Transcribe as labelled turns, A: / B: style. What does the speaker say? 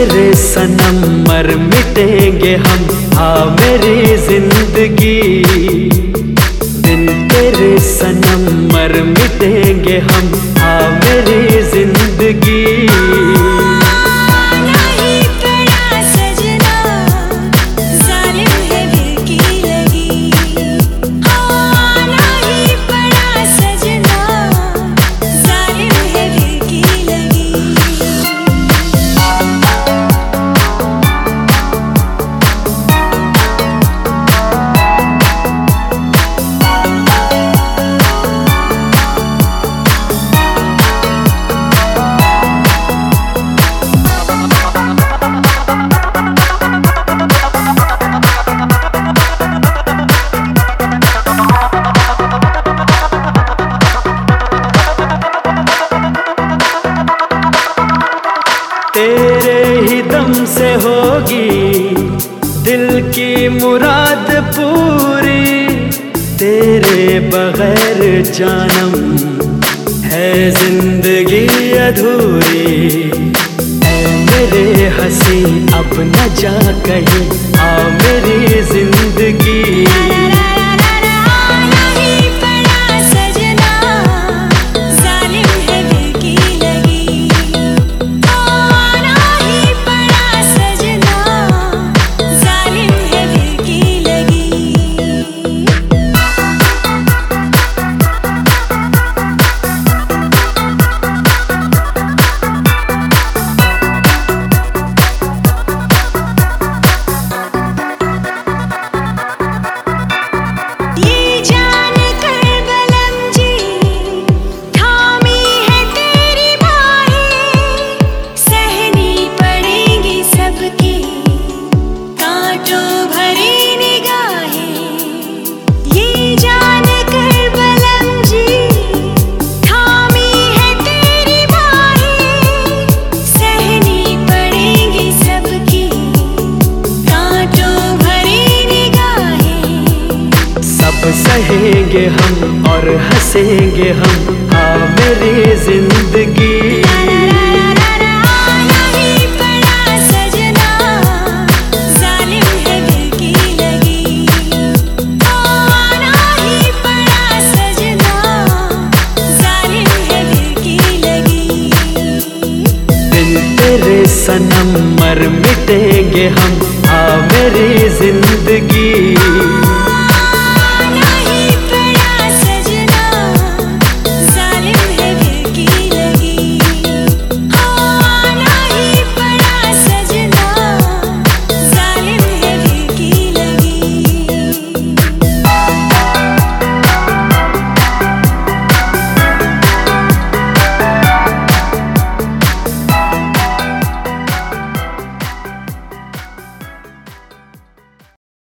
A: मेरे सनम मर मिटेंगे हम। आ मेरी ज़िंदगी ही दम से होगी दिल की मुराद पूरी। तेरे बगैर जानम है ज़िंदगी अधूरी। मेरे हँसी अब न जा कहीं, आ मेरी ज़िंदगी। सहेंगे हम और हंसेंगे हम। हाँ मेरी ज़िंदगी। तेरे सनम मर मिटेंगे हम। आ मेरी ज़िंदगी।